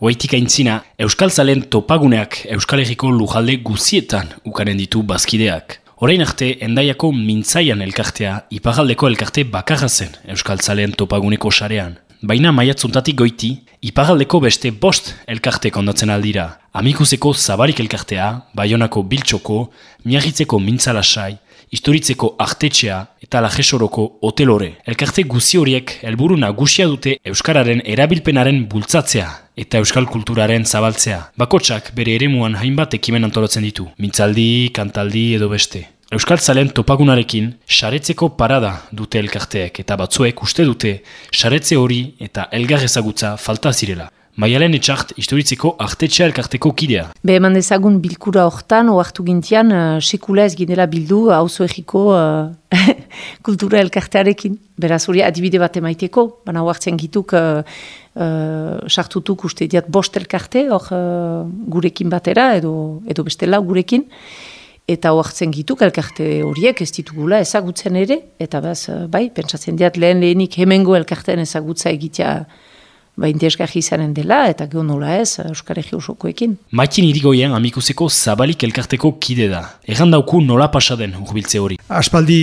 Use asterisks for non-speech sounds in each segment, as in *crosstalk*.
Oaitik aintzina, Euskal Zalen topaguneak Euskal Herriko lujalde guzietan ukaren ditu bazkideak. Horein arte, endaiako mintzaian elkartea, ipagaldeko elkarte bakarra zen Euskal Zalen topaguneko sarean. Baina maiatzuntatik goiti, ipagaldeko beste bost elkarte kondatzen aldira. Amikuseko zabarik elkartea, Baionako biltxoko, miagitzeko mintzalasai, historitzeko artetxea eta lajesoroko hotelore. Elkarte guzi horiek helburu nagusia dute Euskararen erabilpenaren bultzatzea eta Euskal kulturaren zabaltzea. Bakotsak bere eremuan hainbat ekimen antolatzen ditu, mintzaldi, kantaldi edo beste. Euskal Zalen topagunarekin saretzeko parada dute elkarteek eta batzuek uste dute saretze hori eta elgar ezagutza falta zirela. Maialen etxart historitzeko artetxea elkarteko kidea. Be eman dezagun bilkura hortan, oartu gintian, uh, sekula ez ginela bildu hauzo egiko uh, *laughs* kultura elkartearekin. Beraz hori adibide bat emaiteko, baina oartzen gituk uh, uh, sartutuk uste diat bost elkarte, hor uh, gurekin batera edo, edo beste lau gurekin. Eta oartzen gituk elkarte horiek ez ditugula ezagutzen ere, eta baz, bai, pentsatzen diat lehen lehenik hemengo elkartean ezagutza egitea ba, interesgarri izanen dela, eta geho nola ez, Euskaregi osokoekin. Maikin irigoien amikuseko zabalik elkarteko kide da. Egan dauku nola pasaden urbiltze hori. Aspaldi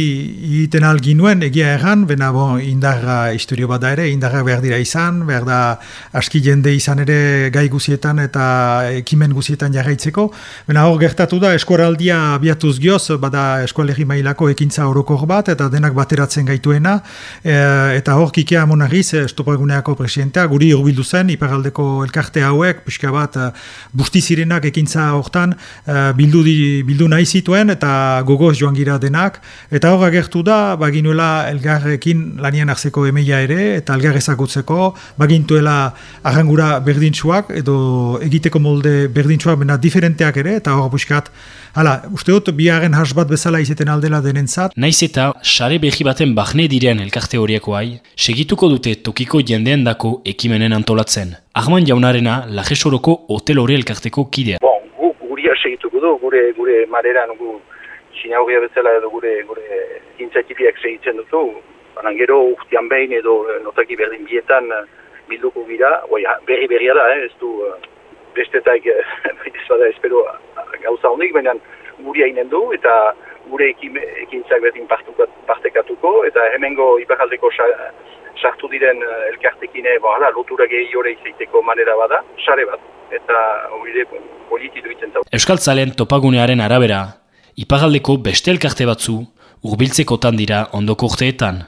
egiten algin nuen, egia egan, bena bon, indarra historio bat da ere, indarra behar dira izan, behar da aski jende izan ere gai guzietan eta ekimen guzietan jarraitzeko. Bena hor gertatu da, eskuaraldia abiatuz gioz, bada eskualegi mailako ekintza orokor bat, eta denak bateratzen gaituena, e, eta hor kikea monagiz, estopaguneako presidentea, guri hori urbildu zen, iparaldeko elkarte hauek, pixka bat, uh, busti zirenak ekintza hortan, uh, bildu, di, bildu nahi zituen, eta gogoz joan gira denak, eta hor agertu da, baginuela elgarrekin lanian arzeko emeia ere, eta elgar ezagutzeko, bagintuela arrangura berdintsuak, edo egiteko molde berdintsuak, bena diferenteak ere, eta hor buskat, hala, uste dut, biaren has bat bezala izeten aldela denentzat. Naiz eta, sare behi baten bahne diren elkarte horiakoai, segituko dute tokiko jendean dako ekimenen antolatzen. Ahman jaunarena, lajesoroko hotel hori elkarteko kidea. Bon, gu, guria segituko du, gure, gure mareran, gu, sinauria bezala edo gure, gure intzatipiak segitzen dutu, baina gero urtean behin edo notaki berdin bietan bilduko gira, oi, berri berria da, eh, ez du, bestetak, *laughs* ez bada, espero, gauza honik, baina guri hainen du, eta gure ekintzak berdin partekatuko, eta hemengo iparaldeko sartu diren eh, elkartekine, bo, hala, lotura gehi hori izaiteko manera bada, sare bat, eta hori politi duitzen zau. Euskal Zalen topagunearen arabera, ipagaldeko beste elkarte batzu, urbiltzekotan dira ondoko urteetan.